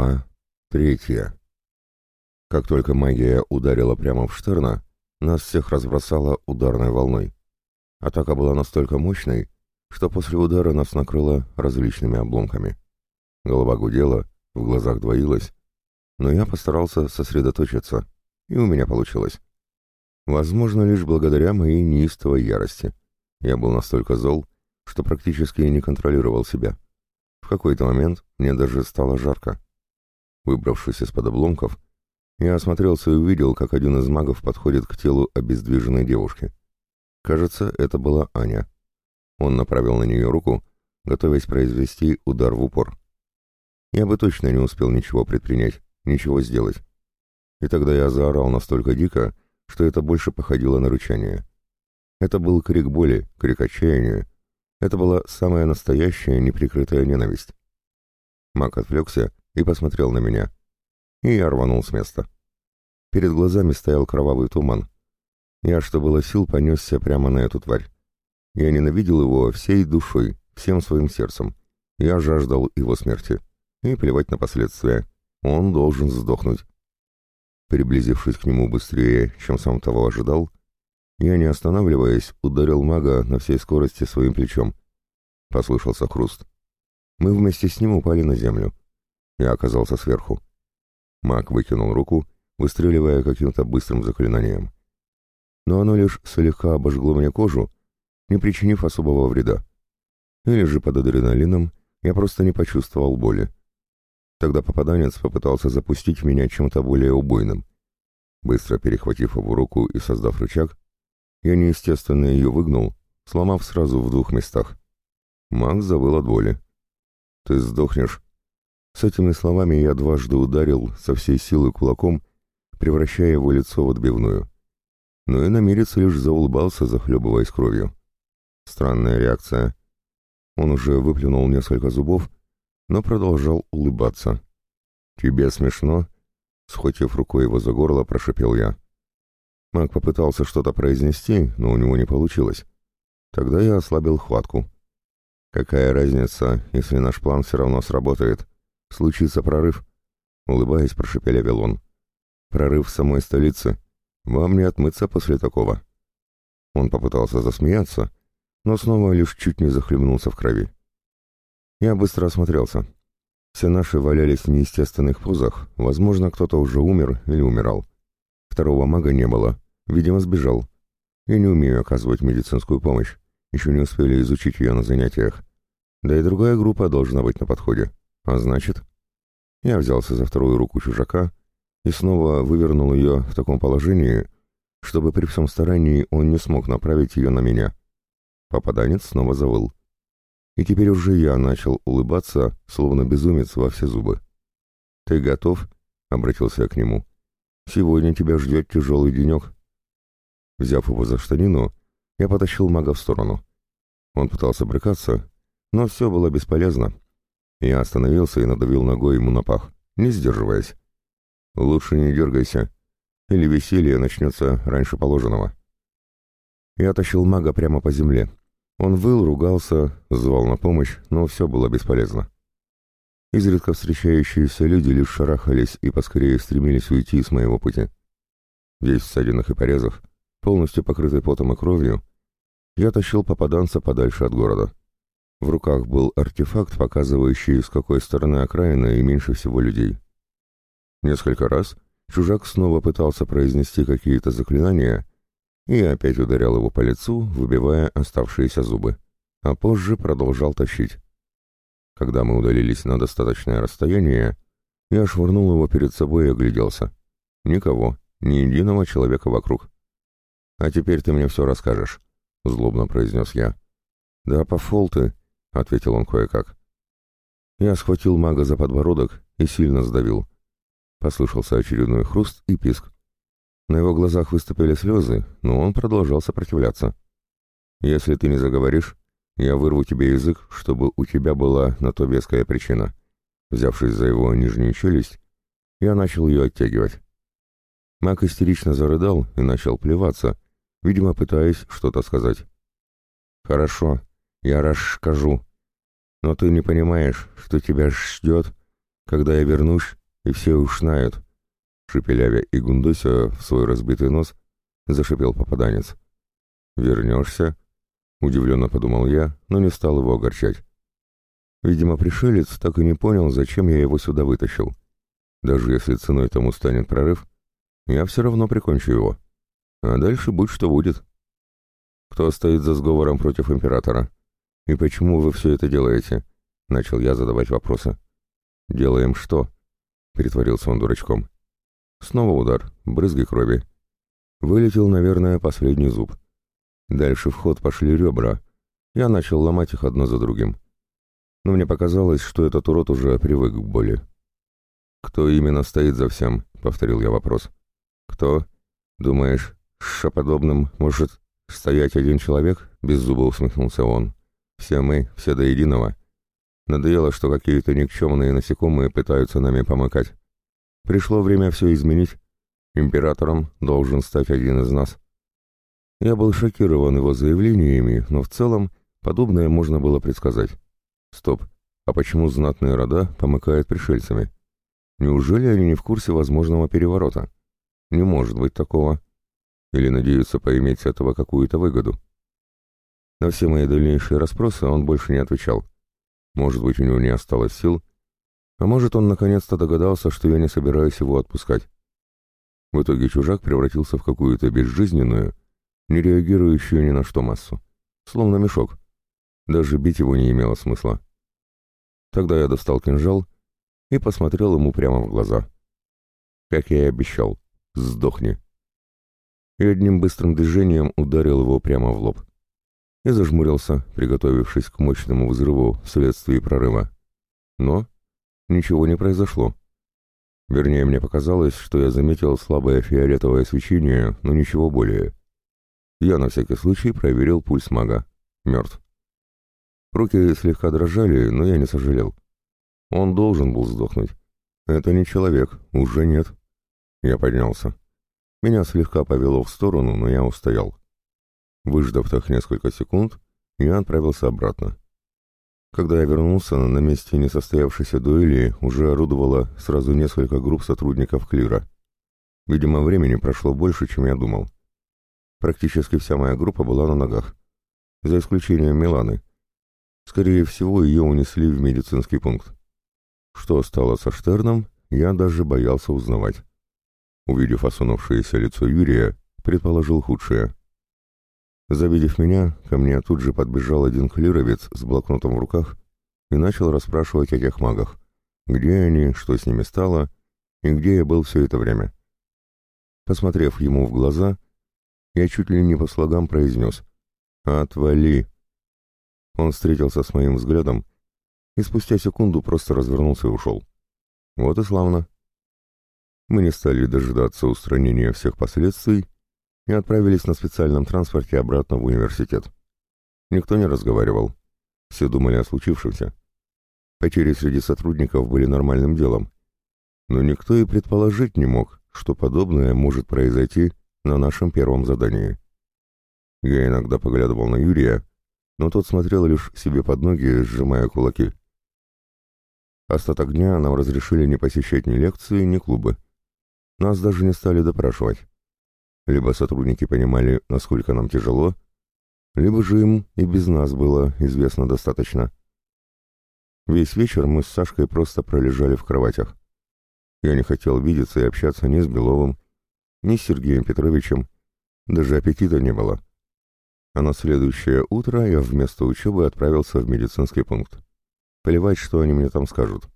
Глава третья. Как только магия ударила прямо в Штерна, нас всех разбросала ударной волной. Атака была настолько мощной, что после удара нас накрыло различными обломками. Голова гудела, в глазах двоилась, но я постарался сосредоточиться, и у меня получилось. Возможно, лишь благодаря моей неистовой ярости. Я был настолько зол, что практически не контролировал себя. В какой-то момент мне даже стало жарко. Выбравшись из-под обломков, я осмотрелся и увидел, как один из магов подходит к телу обездвиженной девушки. Кажется, это была Аня. Он направил на нее руку, готовясь произвести удар в упор. Я бы точно не успел ничего предпринять, ничего сделать. И тогда я заорал настолько дико, что это больше походило на рычание. Это был крик боли, крик отчаяния. Это была самая настоящая неприкрытая ненависть. Мак отвлекся и посмотрел на меня. И я рванул с места. Перед глазами стоял кровавый туман. Я, что было сил, понесся прямо на эту тварь. Я ненавидел его всей душой, всем своим сердцем. Я жаждал его смерти. И плевать на последствия. Он должен сдохнуть. Приблизившись к нему быстрее, чем сам того ожидал, я, не останавливаясь, ударил мага на всей скорости своим плечом. Послышался хруст. Мы вместе с ним упали на землю. Я оказался сверху. Маг выкинул руку, выстреливая каким-то быстрым заклинанием. Но оно лишь слегка обожгло мне кожу, не причинив особого вреда. Или же под адреналином я просто не почувствовал боли. Тогда попаданец попытался запустить меня чем-то более убойным. Быстро перехватив его руку и создав рычаг, я неестественно ее выгнул, сломав сразу в двух местах. Маг завыл от боли. «Ты сдохнешь», с этими словами я дважды ударил со всей силы кулаком, превращая его лицо в отбивную. Но и иномерец лишь заулыбался, захлебываясь кровью. Странная реакция. Он уже выплюнул несколько зубов, но продолжал улыбаться. «Тебе смешно?» — схватив рукой его за горло, прошипел я. Маг попытался что-то произнести, но у него не получилось. Тогда я ослабил хватку. «Какая разница, если наш план все равно сработает?» Случится прорыв, улыбаясь, прошипел Вилон. Прорыв самой столицы. Вам не отмыться после такого. Он попытался засмеяться, но снова лишь чуть не захлебнулся в крови. Я быстро осмотрелся. Все наши валялись в неестественных позах, возможно, кто-то уже умер или умирал. Второго мага не было, видимо, сбежал. Я не умею оказывать медицинскую помощь, еще не успели изучить ее на занятиях. Да и другая группа должна быть на подходе. А значит... Я взялся за вторую руку чужака и снова вывернул ее в таком положении, чтобы при всем старании он не смог направить ее на меня. Попаданец снова завыл. И теперь уже я начал улыбаться, словно безумец во все зубы. «Ты готов?» — обратился я к нему. «Сегодня тебя ждет тяжелый денек». Взяв его за штанину, я потащил мага в сторону. Он пытался брыкаться, но все было бесполезно. Я остановился и надавил ногой ему на пах, не сдерживаясь. «Лучше не дергайся, или веселье начнется раньше положенного». Я тащил мага прямо по земле. Он выл, ругался, звал на помощь, но все было бесполезно. Изредка встречающиеся люди лишь шарахались и поскорее стремились уйти с моего пути. Весь в ссадинах и порезах, полностью покрытый потом и кровью, я тащил попаданца подальше от города. В руках был артефакт, показывающий, с какой стороны окраина и меньше всего людей. Несколько раз чужак снова пытался произнести какие-то заклинания и опять ударял его по лицу, выбивая оставшиеся зубы, а позже продолжал тащить. Когда мы удалились на достаточное расстояние, я швырнул его перед собой и огляделся. Никого, ни единого человека вокруг. «А теперь ты мне все расскажешь», — злобно произнес я. «Да пофол ты», — ответил он кое-как. Я схватил мага за подбородок и сильно сдавил. Послышался очередной хруст и писк. На его глазах выступили слезы, но он продолжал сопротивляться. «Если ты не заговоришь, я вырву тебе язык, чтобы у тебя была на то веская причина». Взявшись за его нижнюю челюсть, я начал ее оттягивать. Маг истерично зарыдал и начал плеваться, видимо, пытаясь что-то сказать. «Хорошо», я расскажу. Но ты не понимаешь, что тебя ждет, когда я вернусь, и все ушнают». Шепелявя и гундуся в свой разбитый нос, зашипел попаданец. «Вернешься?» — удивленно подумал я, но не стал его огорчать. Видимо, пришелец так и не понял, зачем я его сюда вытащил. Даже если ценой тому станет прорыв, я все равно прикончу его. А дальше будь что будет. Кто стоит за сговором против императора? «И почему вы все это делаете?» — начал я задавать вопросы. «Делаем что?» — притворился он дурачком. Снова удар, брызги крови. Вылетел, наверное, последний зуб. Дальше в ход пошли ребра. Я начал ломать их одно за другим. Но мне показалось, что этот урод уже привык к боли. «Кто именно стоит за всем?» — повторил я вопрос. «Кто? Думаешь, шоподобным может стоять один человек?» — без зуба усмехнулся он. Все мы, все до единого. Надоело, что какие-то никчемные насекомые пытаются нами помыкать. Пришло время все изменить. Императором должен стать один из нас. Я был шокирован его заявлениями, но в целом подобное можно было предсказать. Стоп, а почему знатные рода помыкают пришельцами? Неужели они не в курсе возможного переворота? Не может быть такого. Или надеются поиметь с этого какую-то выгоду? На все мои дальнейшие расспросы он больше не отвечал. Может быть, у него не осталось сил, а может, он наконец-то догадался, что я не собираюсь его отпускать. В итоге чужак превратился в какую-то безжизненную, не реагирующую ни на что массу. Словно мешок. Даже бить его не имело смысла. Тогда я достал кинжал и посмотрел ему прямо в глаза. Как я и обещал, сдохни. И одним быстрым движением ударил его прямо в лоб и зажмурился, приготовившись к мощному взрыву вследствие прорыва. Но ничего не произошло. Вернее, мне показалось, что я заметил слабое фиолетовое свечение, но ничего более. Я на всякий случай проверил пульс мага. Мертв. Руки слегка дрожали, но я не сожалел. Он должен был сдохнуть. Это не человек, уже нет. Я поднялся. Меня слегка повело в сторону, но я устоял. Выждав так несколько секунд, я отправился обратно. Когда я вернулся, на месте несостоявшейся дуэли уже орудовало сразу несколько групп сотрудников Клира. Видимо, времени прошло больше, чем я думал. Практически вся моя группа была на ногах. За исключением Миланы. Скорее всего, ее унесли в медицинский пункт. Что стало со Штерном, я даже боялся узнавать. Увидев осунувшееся лицо Юрия, предположил худшее. Завидев меня, ко мне тут же подбежал один клировец с блокнотом в руках и начал расспрашивать о тех магах, где они, что с ними стало и где я был все это время. Посмотрев ему в глаза, я чуть ли не по слогам произнес «Отвали!». Он встретился с моим взглядом и спустя секунду просто развернулся и ушел. Вот и славно. Мы не стали дожидаться устранения всех последствий и отправились на специальном транспорте обратно в университет. Никто не разговаривал. Все думали о случившемся. Потери среди сотрудников были нормальным делом. Но никто и предположить не мог, что подобное может произойти на нашем первом задании. Я иногда поглядывал на Юрия, но тот смотрел лишь себе под ноги, сжимая кулаки. Остаток дня нам разрешили не посещать ни лекции, ни клубы. Нас даже не стали допрашивать. Либо сотрудники понимали, насколько нам тяжело, либо же им и без нас было известно достаточно. Весь вечер мы с Сашкой просто пролежали в кроватях. Я не хотел видеться и общаться ни с Беловым, ни с Сергеем Петровичем, даже аппетита не было. А на следующее утро я вместо учебы отправился в медицинский пункт. Плевать, что они мне там скажут.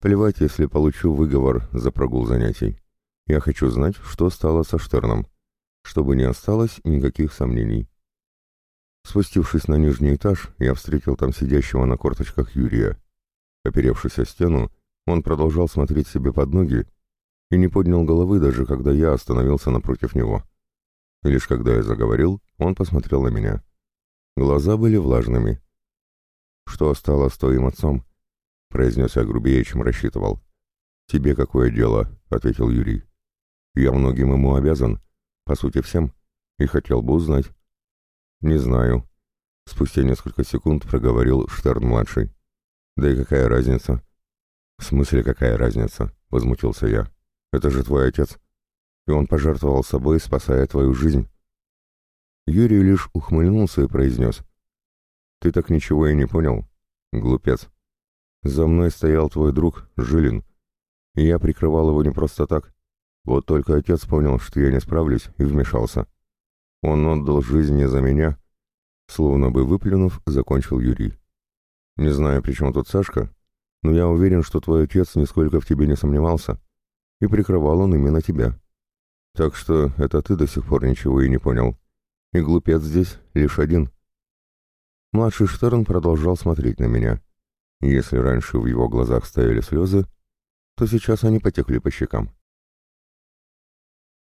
Плевать, если получу выговор за прогул занятий. Я хочу знать, что стало со Штерном чтобы не осталось никаких сомнений. Спустившись на нижний этаж, я встретил там сидящего на корточках Юрия. Оперевшись о стену, он продолжал смотреть себе под ноги и не поднял головы даже, когда я остановился напротив него. И лишь когда я заговорил, он посмотрел на меня. Глаза были влажными. «Что стало с твоим отцом?» — произнес я грубее, чем рассчитывал. «Тебе какое дело?» — ответил Юрий. «Я многим ему обязан, по сути, всем, и хотел бы узнать. «Не знаю», — спустя несколько секунд проговорил Штерн-младший. «Да и какая разница?» «В смысле, какая разница?» — возмутился я. «Это же твой отец. И он пожертвовал собой, спасая твою жизнь». Юрий лишь ухмыльнулся и произнес. «Ты так ничего и не понял, глупец. За мной стоял твой друг, Жилин, и я прикрывал его не просто так. Вот только отец понял, что я не справлюсь, и вмешался. Он отдал жизнь не за меня, словно бы выплюнув, закончил Юрий. Не знаю, при чем тут Сашка, но я уверен, что твой отец нисколько в тебе не сомневался, и прикрывал он именно тебя. Так что это ты до сих пор ничего и не понял. И глупец здесь лишь один. Младший Штерн продолжал смотреть на меня. Если раньше в его глазах стояли слезы, то сейчас они потекли по щекам.